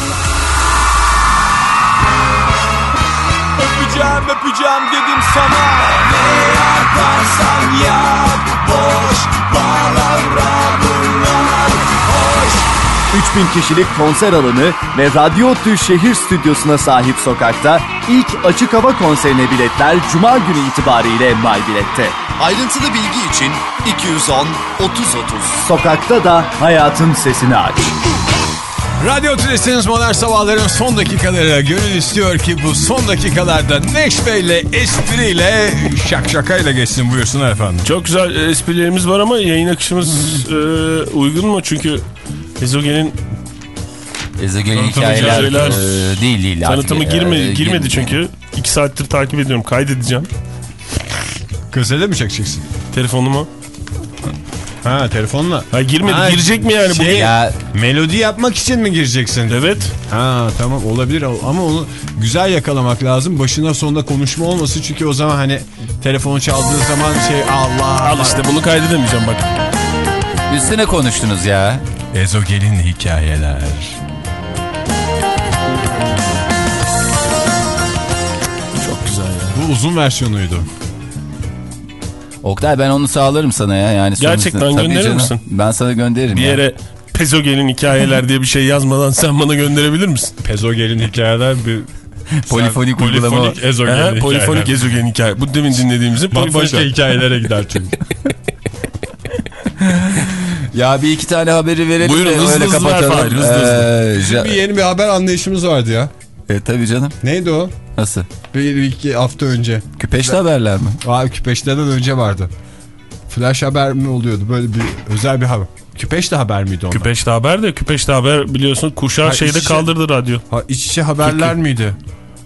Öpeceğim öpeceğim dedim sana Ne yaparsan yap boş 3000 kişilik konser alanı ve Radyo Tü şehir stüdyosuna sahip sokakta ilk açık hava konserine biletler Cuma günü itibariyle MyBilet'te. Ayrıntılı bilgi için 210 30 30. Sokakta da hayatın sesini aç. Radyo Tülesi'niz Modern Sabahların son dakikaları. Gönül istiyor ki bu son dakikalarda neşveyle, espriyle, şak şakayla geçsin buyursunlar efendim. Çok güzel esprilerimiz var ama yayın akışımız e, uygun mu? Çünkü Ezogel'in Ezogelin hikayeler e, değil değil. tanıtımı E, girmedi, girmedi girmedi. çünkü. 2 saattir takip ediyorum. Kaydedeceğim Közede mi çekeceksin? telefonumu. Ha telefonla. Ha girmedi. Ha, Girecek mi yani şey- bugün? Ya Melodi yapmak için mi gireceksin? Evet. Ha tamam olabilir ama onu güzel yakalamak lazım. Başına sonunda konuşma olmasın çünkü o zaman hani telefonu çaldığı zaman şey Allah Al işte bunu kaydedemeyeceğim bak. üstüne konuştunuz ya. Ezogelin hikayeler. Çok güzel ya. Bu uzun versiyonuydu. Oktay ben onu sağlarım sana ya. Yani Gerçekten gönderir canım. misin? Ben sana gönderirim Bir ya. yere Pezogel'in hikayeler diye bir şey yazmadan sen bana gönderebilir misin? Pezogelin hikayeler bir *laughs* Polifonik uygulama. polifonik ezogelin He, polifonik hikayeler. Ezogel'in hikaye. Bu demin dinlediğimizin polifonik. Bambaşka hikayelere gider çünkü. *laughs* Ya bir iki tane haberi verelim Buyurun, de hızlı öyle hızlı ver kapatalım. Fahir, hızlı hızlı. Ee, bir yeni bir haber anlayışımız vardı ya. E tabii canım. Neydi o? Nasıl? Bir iki hafta önce. Küpeşli haberler mi? Abi Küpeş'ten önce vardı. Flash haber mi oluyordu? Böyle bir özel bir haber. Küpeş'te haber miydi onda? Küpeşte haber de Küpeşte haber biliyorsun kuşağı Ha, şeyde iç içe- kaldırdı radyo. Ha, iç içe haberler miydi?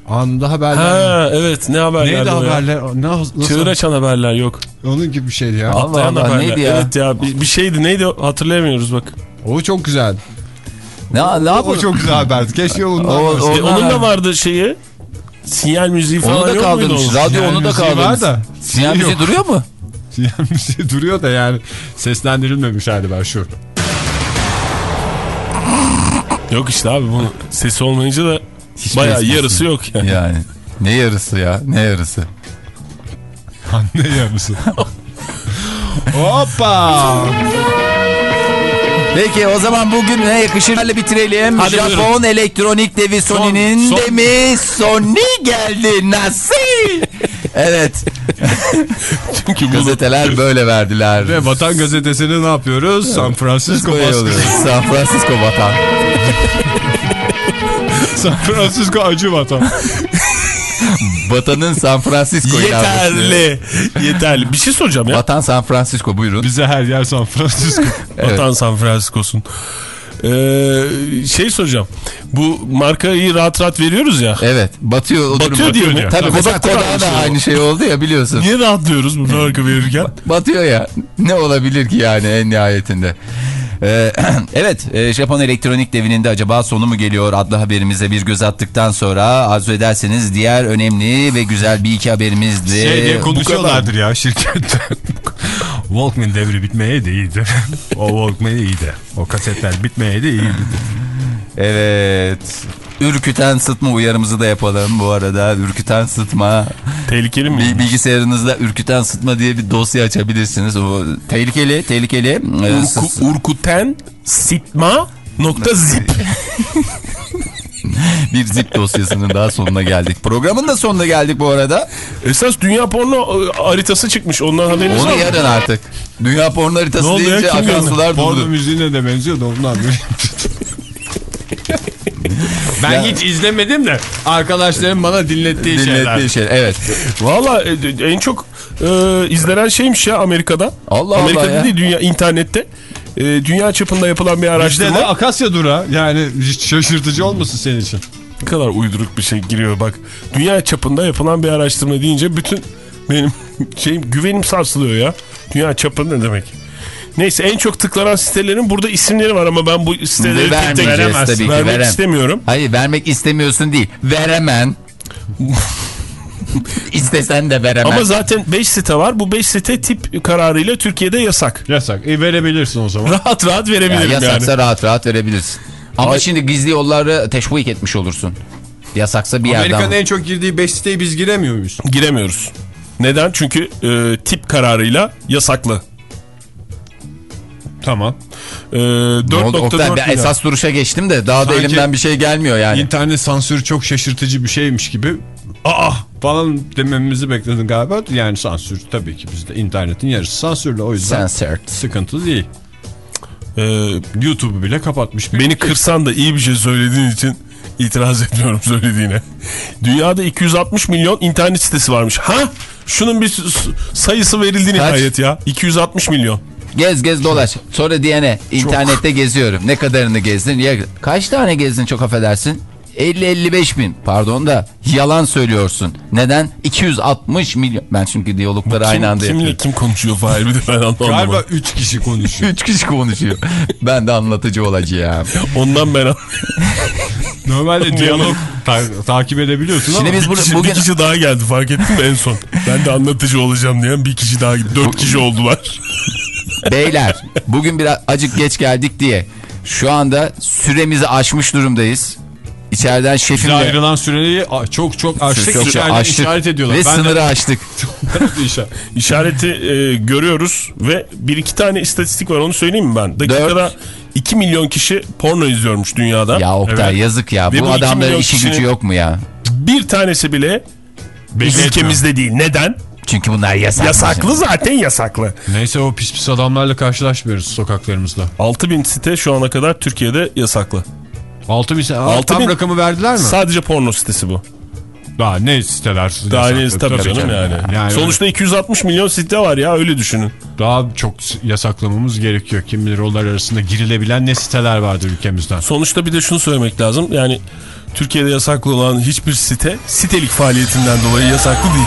Anında haberler. Ha evet ne haberler Neydi o ya? haberler? Ne, nasıl? Çığır açan haberler yok. Onun gibi bir şeydi ya. Allah Atlayan Allah, haberler. neydi ya? Evet ya bir, bir şeydi neydi o? hatırlayamıyoruz bak. O çok güzel. Ne, ne O yapalım? çok güzel haberdi. Keşke *laughs* ondan O- o- E, onun da vardı şeyi. Sinyal müziği falan Onu da kaldırmış. Radyo onu da kaldırmış. da, Sinyal müziği yok. duruyor mu? *laughs* Sinyal müziği duruyor da yani seslendirilmemiş hali var şu. Yok işte abi bunun sesi olmayınca da Hiç bayağı resmisi. yarısı yok yani. Yani. Ne yarısı ya? Ne yarısı? ne yarısı? *laughs* Hoppa! Peki o zaman bugün ne yakışır? Hadi bitirelim. Hadi Japon buyurun. elektronik devi Sony'nin son- de mi? Sony geldi. Nasıl? evet. *laughs* Çünkü bunu Gazeteler böyle verdiler. Ve Vatan Gazetesi'ni ne yapıyoruz? San Francisco baskı. San Francisco vatan. *laughs* San Francisco acı vatan. *laughs* Vatanın San Francisco. Yeterli. Yeterli. Bir şey soracağım ya. Vatan San Francisco buyurun. Bize her yer San Francisco. *laughs* Vatan San Francisco'sun. Ee, şey soracağım. Bu markayı rahat rahat veriyoruz ya. Evet batıyor o Batıyor diyor mu? Tabii mesela aynı da aynı şey oldu ya biliyorsun. Niye rahatlıyoruz bu marka verirken? Batıyor ya. Ne olabilir ki yani en nihayetinde. Ee, *clears throat* evet e, Japon elektronik devinin de acaba sonu mu geliyor adlı haberimize bir göz attıktan sonra arzu ederseniz diğer önemli ve güzel bir iki haberimiz de şey diye konuşuyorlardır ya şirkette. *laughs* Walkman devri bitmeye de iyiydi. *laughs* o Walkman iyiydi. O kasetler bitmeye de iyiydi. Evet. Ürküten sıtma uyarımızı da yapalım bu arada. Ürküten sıtma. Tehlikeli mi? Bir bilgisayarınızda ürküten sıtma diye bir dosya açabilirsiniz. O tehlikeli, tehlikeli. Ee, Urku, urkuten sitma nokta zip. bir zip dosyasının daha sonuna geldik. Programın da sonuna geldik bu arada. Esas dünya porno e, haritası çıkmış. Ondan haberiniz var Onu mı? yarın artık. Dünya porno haritası deyince akan sular Porno durdu. müziğine de benziyor da ondan. Ben Ya- hiç izlemedim de arkadaşlarım bana dinlettiği, şeyler. Dinlettiği şey. Evet. Valla e, en çok e, izlenen şeymiş ya Amerika'da. Allah Amerika'da Allah ya. değil dünya internette. E, dünya çapında yapılan bir Bizde araştırma. de Akasya Dura yani şaşırtıcı olmasın senin için. Ne kadar uyduruk bir şey giriyor bak. Dünya çapında yapılan bir araştırma deyince bütün benim *laughs* şeyim güvenim sarsılıyor ya. Dünya çapında ne demek? Neyse en çok tıklanan sitelerin burada isimleri var ama ben bu siteleri tek tek veremez. tabii ki, vermek verem. istemiyorum. Hayır vermek istemiyorsun değil. Veremen. *laughs* İstesen de veremen. Ama zaten 5 site var. Bu 5 site tip kararıyla Türkiye'de yasak. Yasak. E, verebilirsin o zaman. Rahat rahat Ya verebilirim yasaksa yani. rahat rahat verebilirsin. Ama şimdi gizli yolları teşvik etmiş olursun. Yasaksa bir yerden. Amerika'nın en çok girdiği 5 siteyi biz giremiyor muyuz? Giremiyoruz. Neden? Çünkü e, tip kararıyla yasaklı. Tamam. E, oldu? 4.4 Oktay, ben milyon. esas duruşa geçtim de daha da Sanki- elimden bir şey gelmiyor yani. İnternet sansürü çok şaşırtıcı bir şeymiş gibi. Aa falan dememizi bekledin galiba. Yani sansür tabii ki bizde internetin yarısı sansürlü o yüzden Censored. sıkıntı değil. E, YouTube'u bile kapatmış. beni ülke. kırsan da iyi bir şey söylediğin için itiraz *laughs* etmiyorum söylediğine. Dünyada 260 milyon internet sitesi varmış. Ha? Şunun bir sayısı verildi nihayet ya. 260 milyon. Gez gez dolaş. Sonra diyene internette geziyorum. Ne kadarını gezdin? Ya, kaç tane gezdin çok affedersin? 50-55 bin. Pardon da yalan söylüyorsun. Neden? 260 milyon. Ben çünkü diyalogları aynı anda kimle yapıyorum. kim konuşuyor Fahir bir de ben anlamadım. Galiba 3 kişi konuşuyor. *laughs* Üç kişi konuşuyor. ben de anlatıcı olacağım. Ondan ben *laughs* Normalde diyalog ta- takip edebiliyorsun Şimdi ama biz bir bunu, kişi, bugün bir kişi daha geldi fark ettin mi en son? *laughs* Ben de anlatıcı olacağım diyen bir kişi daha gitti. Dört kişi oldular. Beyler bugün biraz acık geç geldik diye şu anda süremizi aşmış durumdayız. İçeriden Bize şefimle ayrılan süreyi çok çok aştık. çok İçeriden aştık işaret ediyorlar. ve Ben de- sınırı *laughs* aştık. İşaret. İşareti e, görüyoruz ve bir iki tane istatistik var onu söyleyeyim mi ben? Dakikada Dört. 2 milyon kişi porno izliyormuş dünyada. Ya Oktay Evet. yazık ya. Ve bu bu adamların işi gücü yok mu ya? Bir tanesi bile ülkemizde değil. Neden? Çünkü bunlar yasak. Yasaklı zaten yasaklı. Neyse o pis pis adamlarla karşılaşmıyoruz sokaklarımızda. 6000 site şu ana kadar Türkiye'de yasaklı. 6 bin, Aa, Altı tam bin- rakamı verdiler mi? Sadece porno sitesi bu. Daha ne siteler? Daha ne tabii canım yani. Yani Sonuçta 260 milyon site var ya öyle düşünün. daha çok yasaklamamız gerekiyor. Kim bilir onlar arasında girilebilen ne siteler vardır ülkemizden. Sonuçta bir de şunu söylemek lazım. Yani Türkiye'de yasaklı olan hiçbir site sitelik faaliyetinden dolayı yasaklı değil.